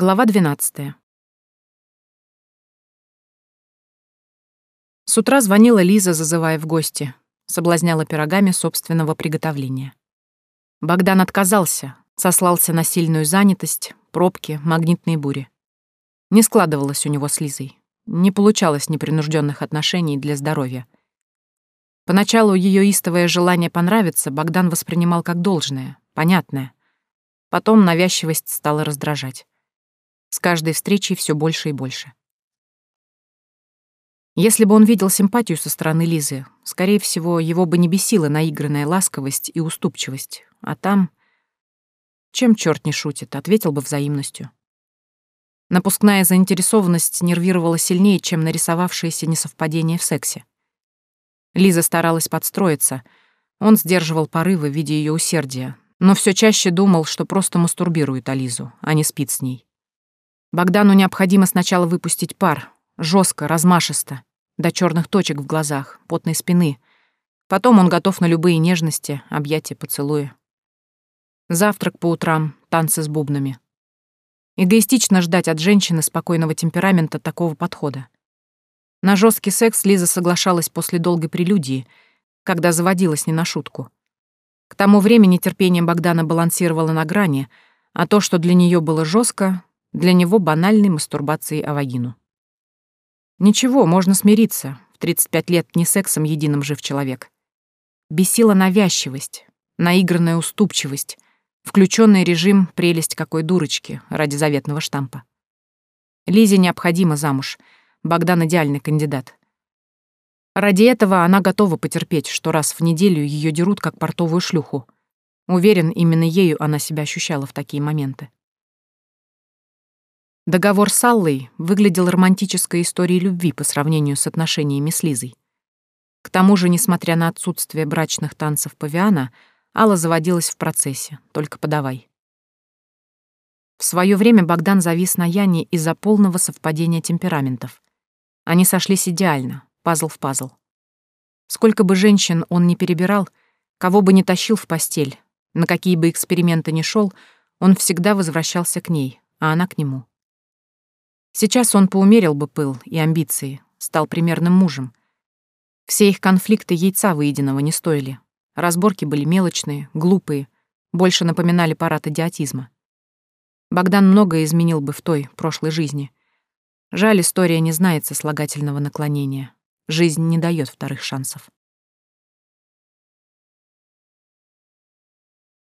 Глава 12. С утра звонила Лиза, зазывая в гости, соблазняла пирогами собственного приготовления. Богдан отказался, сослался на сильную занятость, пробки, магнитные бури. Не складывалось у него с Лизой, не получалось непринужденных отношений для здоровья. Поначалу ее истовое желание понравиться Богдан воспринимал как должное, понятное. Потом навязчивость стала раздражать. С каждой встречей все больше и больше. Если бы он видел симпатию со стороны Лизы, скорее всего, его бы не бесила наигранная ласковость и уступчивость. А там... Чем черт не шутит, ответил бы взаимностью. Напускная заинтересованность нервировала сильнее, чем нарисовавшееся несовпадение в сексе. Лиза старалась подстроиться. Он сдерживал порывы, видя ее усердия, но все чаще думал, что просто мастурбирует Ализу, а не спит с ней. Богдану необходимо сначала выпустить пар, жестко, размашисто, до черных точек в глазах, потной спины. Потом он готов на любые нежности, объятия, поцелуи. Завтрак по утрам, танцы с бубнами. Эгоистично ждать от женщины спокойного темперамента такого подхода. На жесткий секс Лиза соглашалась после долгой прелюдии, когда заводилась не на шутку. К тому времени терпение Богдана балансировало на грани, а то, что для нее было жестко, для него банальной мастурбацией о вагину. Ничего, можно смириться. В 35 лет не сексом единым жив человек. Бесила навязчивость, наигранная уступчивость, включенный режим «прелесть какой дурочки» ради заветного штампа. Лизе необходимо замуж. Богдан идеальный кандидат. Ради этого она готова потерпеть, что раз в неделю ее дерут как портовую шлюху. Уверен, именно ею она себя ощущала в такие моменты. Договор с Аллой выглядел романтической историей любви по сравнению с отношениями с Лизой. К тому же, несмотря на отсутствие брачных танцев павиана, Алла заводилась в процессе, только подавай. В свое время Богдан завис на Яне из-за полного совпадения темпераментов. Они сошлись идеально, пазл в пазл. Сколько бы женщин он ни перебирал, кого бы ни тащил в постель, на какие бы эксперименты ни шел, он всегда возвращался к ней, а она к нему. Сейчас он поумерил бы пыл и амбиции, стал примерным мужем. Все их конфликты яйца выеденного не стоили. Разборки были мелочные, глупые, больше напоминали парад идиотизма. Богдан многое изменил бы в той, прошлой жизни. Жаль, история не знает сослагательного наклонения. Жизнь не дает вторых шансов.